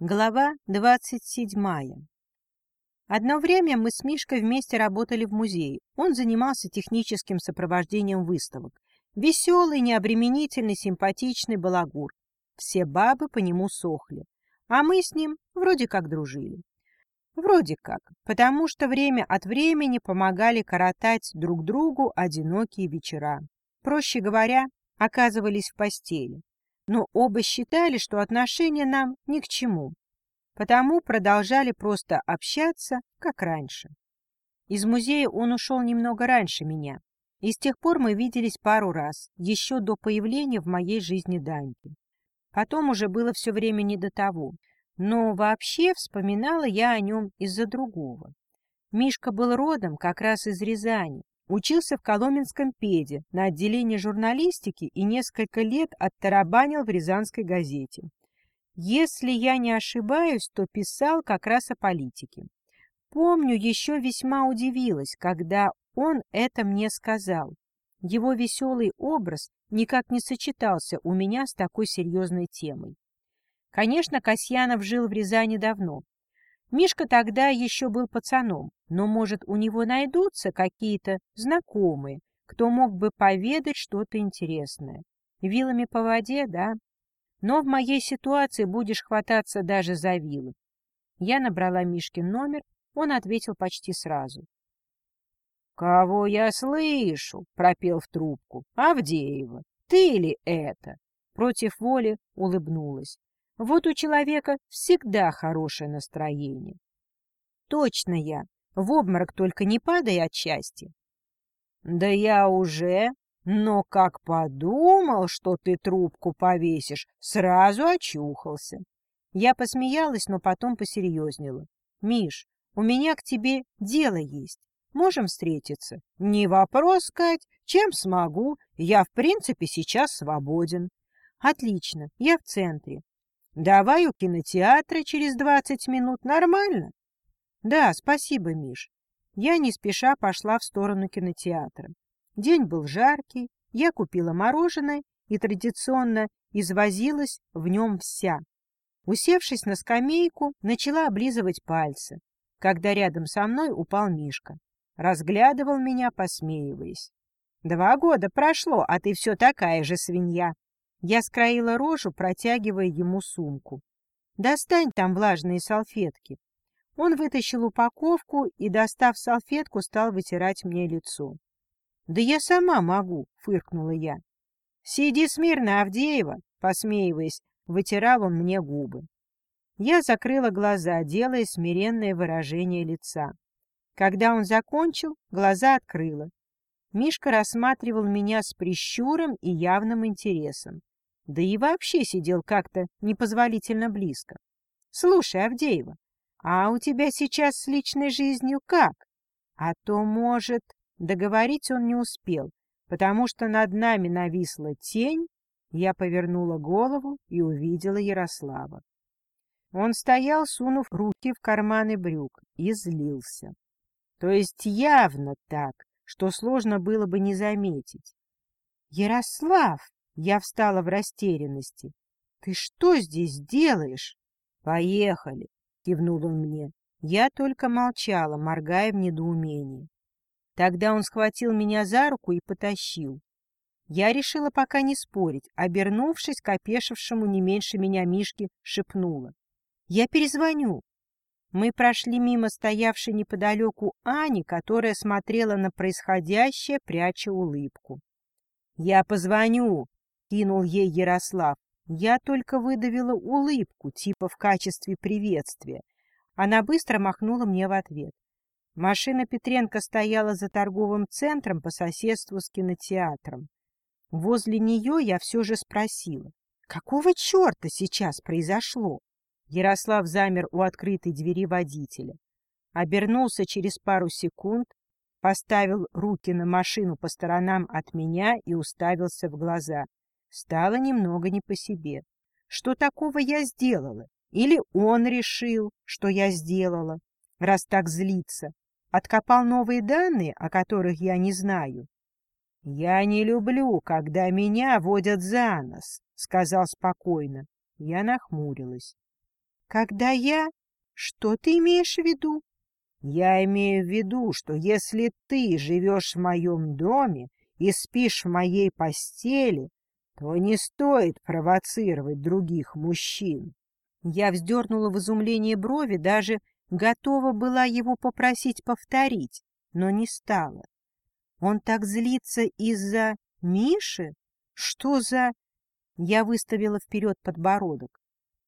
Глава двадцать седьмая. Одно время мы с Мишкой вместе работали в музее. Он занимался техническим сопровождением выставок. Веселый, необременительный, симпатичный балагур. Все бабы по нему сохли. А мы с ним вроде как дружили. Вроде как, потому что время от времени помогали коротать друг другу одинокие вечера. Проще говоря, оказывались в постели но оба считали, что отношения нам ни к чему, потому продолжали просто общаться, как раньше. Из музея он ушел немного раньше меня, и с тех пор мы виделись пару раз, еще до появления в моей жизни Даньки. Потом уже было все время не до того, но вообще вспоминала я о нем из-за другого. Мишка был родом как раз из Рязани, Учился в Коломенском педе на отделении журналистики и несколько лет оттарабанил в Рязанской газете. Если я не ошибаюсь, то писал как раз о политике. Помню, еще весьма удивилась, когда он это мне сказал. Его веселый образ никак не сочетался у меня с такой серьезной темой. Конечно, Касьянов жил в Рязани давно, Мишка тогда еще был пацаном, но, может, у него найдутся какие-то знакомые, кто мог бы поведать что-то интересное. Вилами по воде, да? Но в моей ситуации будешь хвататься даже за вилы. Я набрала Мишкин номер, он ответил почти сразу. — Кого я слышу? — пропел в трубку. — Авдеева. Ты ли это? Против воли улыбнулась. Вот у человека всегда хорошее настроение. Точно я. В обморок только не падай от счастья. Да я уже, но как подумал, что ты трубку повесишь, сразу очухался. Я посмеялась, но потом посерьезнела. Миш, у меня к тебе дело есть. Можем встретиться? Не вопрос, Кать. Чем смогу? Я, в принципе, сейчас свободен. Отлично, я в центре. Давай у кинотеатра через двадцать минут. Нормально? Да, спасибо, Миш. Я не спеша пошла в сторону кинотеатра. День был жаркий, я купила мороженое и традиционно извозилась в нем вся. Усевшись на скамейку, начала облизывать пальцы, когда рядом со мной упал Мишка. Разглядывал меня, посмеиваясь. «Два года прошло, а ты все такая же свинья», я скроила рожу, протягивая ему сумку. «Достань там влажные салфетки». Он вытащил упаковку и, достав салфетку, стал вытирать мне лицо. «Да я сама могу», — фыркнула я. «Сиди смирно, Авдеева», — посмеиваясь, вытирал он мне губы. Я закрыла глаза, делая смиренное выражение лица. Когда он закончил, глаза открыла. Мишка рассматривал меня с прищуром и явным интересом да и вообще сидел как-то непозволительно близко. Слушай, Авдеева, а у тебя сейчас с личной жизнью как? А то, может, договорить он не успел, потому что над нами нависла тень, я повернула голову и увидела Ярослава. Он стоял, сунув руки в карманы брюк, и злился. То есть явно так, что сложно было бы не заметить. — Ярослав! Я встала в растерянности. — Ты что здесь делаешь? — Поехали, — кивнул он мне. Я только молчала, моргая в недоумении. Тогда он схватил меня за руку и потащил. Я решила пока не спорить, обернувшись к опешившему не меньше меня Мишке, шепнула. — Я перезвоню. Мы прошли мимо стоявшей неподалеку Ани, которая смотрела на происходящее, пряча улыбку. — Я позвоню, кинул ей Ярослав. Я только выдавила улыбку, типа в качестве приветствия. Она быстро махнула мне в ответ. Машина Петренко стояла за торговым центром по соседству с кинотеатром. Возле нее я все же спросила, какого черта сейчас произошло? Ярослав замер у открытой двери водителя. Обернулся через пару секунд, поставил руки на машину по сторонам от меня и уставился в глаза. Стало немного не по себе. Что такого я сделала? Или он решил, что я сделала, раз так злится? Откопал новые данные, о которых я не знаю? — Я не люблю, когда меня водят за нос, — сказал спокойно. Я нахмурилась. Когда я... Что ты имеешь в виду? Я имею в виду, что если ты живешь в моем доме и спишь в моей постели, то не стоит провоцировать других мужчин. Я вздернула в изумлении брови, даже готова была его попросить повторить, но не стала. Он так злится из-за Миши? Что за... Я выставила вперед подбородок.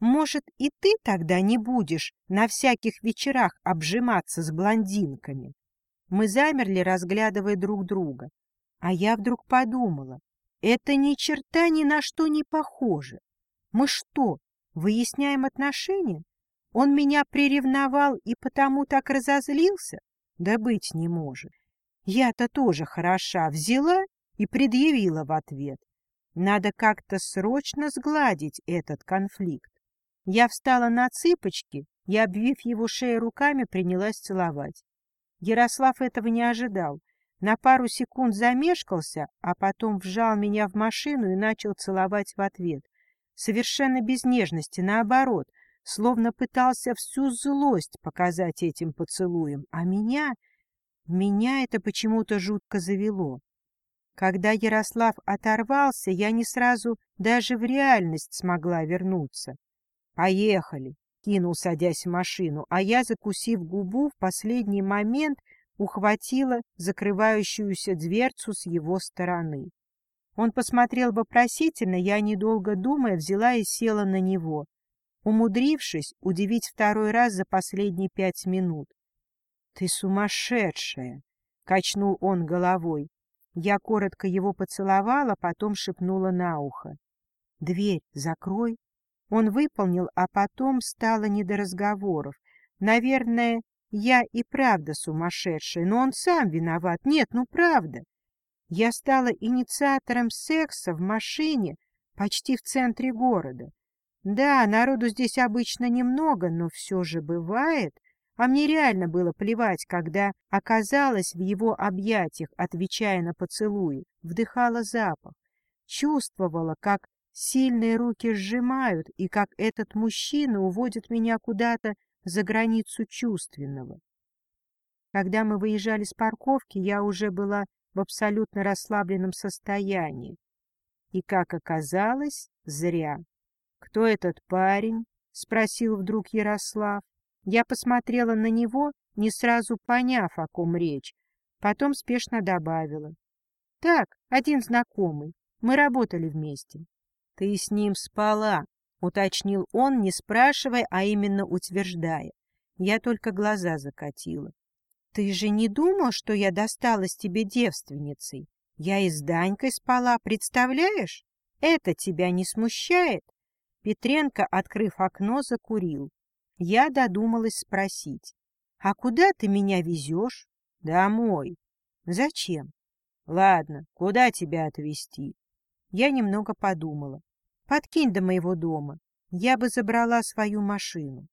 Может, и ты тогда не будешь на всяких вечерах обжиматься с блондинками? Мы замерли, разглядывая друг друга. А я вдруг подумала, это ни черта ни на что не похоже. Мы что, выясняем отношения? Он меня приревновал и потому так разозлился? Да быть не может. Я-то тоже хороша, взяла и предъявила в ответ. Надо как-то срочно сгладить этот конфликт. Я встала на цыпочки и, обвив его шею руками, принялась целовать. Ярослав этого не ожидал. На пару секунд замешкался, а потом вжал меня в машину и начал целовать в ответ. Совершенно без нежности, наоборот, словно пытался всю злость показать этим поцелуем. А меня... Меня это почему-то жутко завело. Когда Ярослав оторвался, я не сразу даже в реальность смогла вернуться. «Поехали!» — кинул, садясь в машину, а я, закусив губу, в последний момент ухватила закрывающуюся дверцу с его стороны. Он посмотрел вопросительно, я, недолго думая, взяла и села на него, умудрившись удивить второй раз за последние пять минут. — Ты сумасшедшая! — качнул он головой. Я коротко его поцеловала, потом шепнула на ухо. — Дверь закрой. Он выполнил, а потом стало не до разговоров. Наверное, я и правда сумасшедшая, но он сам виноват. Нет, ну правда. Я стала инициатором секса в машине почти в центре города. Да, народу здесь обычно немного, но все же бывает. А мне реально было плевать, когда оказалась в его объятиях, отвечая на поцелуи, вдыхала запах. Чувствовала, как Сильные руки сжимают, и как этот мужчина уводит меня куда-то за границу чувственного. Когда мы выезжали с парковки, я уже была в абсолютно расслабленном состоянии. И, как оказалось, зря. «Кто этот парень?» — спросил вдруг Ярослав. Я посмотрела на него, не сразу поняв, о ком речь. Потом спешно добавила. «Так, один знакомый. Мы работали вместе». «Ты с ним спала», — уточнил он, не спрашивая, а именно утверждая. Я только глаза закатила. «Ты же не думал, что я досталась тебе девственницей? Я и с Данькой спала, представляешь? Это тебя не смущает?» Петренко, открыв окно, закурил. Я додумалась спросить. «А куда ты меня везешь?» «Домой». «Зачем?» «Ладно, куда тебя отвезти?» Я немного подумала. Подкинь до моего дома. Я бы забрала свою машину.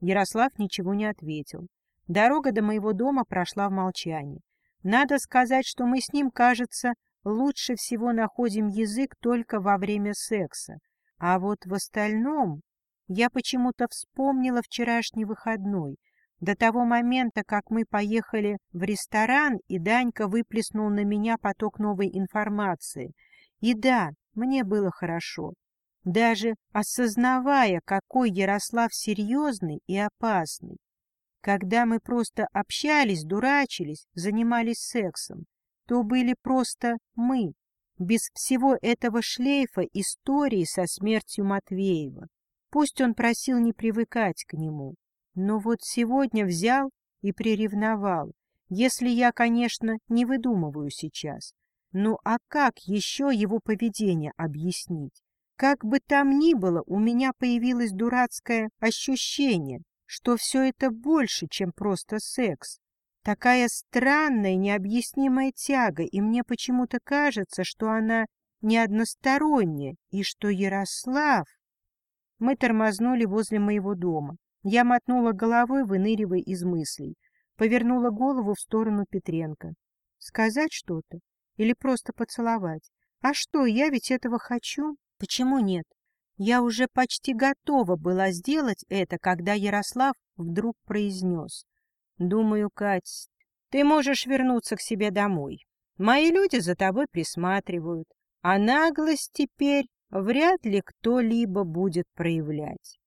Ярослав ничего не ответил. Дорога до моего дома прошла в молчании. Надо сказать, что мы с ним, кажется, лучше всего находим язык только во время секса. А вот в остальном я почему-то вспомнила вчерашний выходной, до того момента, как мы поехали в ресторан, и Данька выплеснул на меня поток новой информации. И да, мне было хорошо даже осознавая, какой Ярослав серьезный и опасный. Когда мы просто общались, дурачились, занимались сексом, то были просто мы, без всего этого шлейфа истории со смертью Матвеева. Пусть он просил не привыкать к нему, но вот сегодня взял и приревновал, если я, конечно, не выдумываю сейчас. Ну а как еще его поведение объяснить? Как бы там ни было, у меня появилось дурацкое ощущение, что все это больше, чем просто секс. Такая странная, необъяснимая тяга, и мне почему-то кажется, что она не односторонняя, и что Ярослав... Мы тормознули возле моего дома. Я мотнула головой, выныривая из мыслей. Повернула голову в сторону Петренко. Сказать что-то? Или просто поцеловать? А что, я ведь этого хочу? Почему нет? Я уже почти готова была сделать это, когда Ярослав вдруг произнес. «Думаю, Кать, ты можешь вернуться к себе домой. Мои люди за тобой присматривают, а наглость теперь вряд ли кто-либо будет проявлять».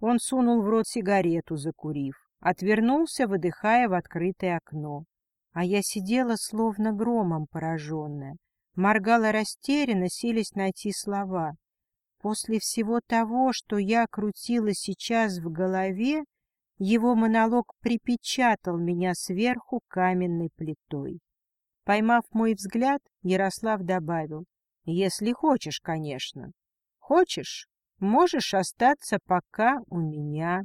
Он сунул в рот сигарету, закурив, отвернулся, выдыхая в открытое окно. А я сидела словно громом пораженная, моргала растерянно, селись найти слова. После всего того, что я крутила сейчас в голове, его монолог припечатал меня сверху каменной плитой. Поймав мой взгляд, Ярослав добавил, «Если хочешь, конечно. Хочешь, можешь остаться пока у меня».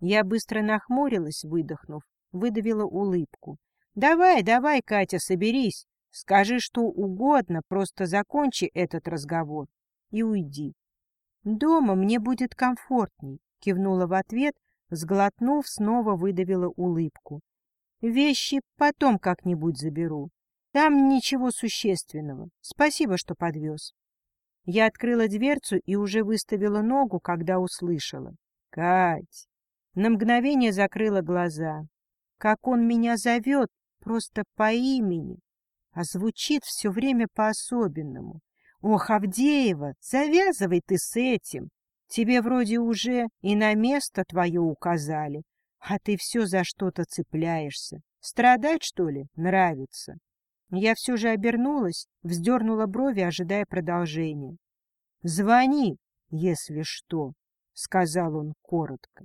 Я быстро нахмурилась, выдохнув, выдавила улыбку. «Давай, давай, Катя, соберись. Скажи что угодно, просто закончи этот разговор и уйди. «Дома мне будет комфортней», — кивнула в ответ, сглотнув, снова выдавила улыбку. «Вещи потом как-нибудь заберу. Там ничего существенного. Спасибо, что подвез». Я открыла дверцу и уже выставила ногу, когда услышала. «Кать!» На мгновение закрыла глаза. Как он меня зовет, просто по имени, а звучит все время по-особенному. Ох, Авдеева, завязывай ты с этим. Тебе вроде уже и на место твое указали, а ты все за что-то цепляешься. Страдать, что ли, нравится? Я все же обернулась, вздернула брови, ожидая продолжения. — Звони, если что, — сказал он коротко.